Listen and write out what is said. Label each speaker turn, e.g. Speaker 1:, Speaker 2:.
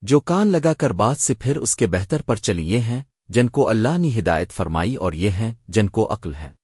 Speaker 1: جو کان لگا کر بات سے پھر اس کے بہتر پر چلی یہ ہیں، جن کو اللہ نے ہدایت فرمائی اور یہ ہیں جن کو عقل ہے۔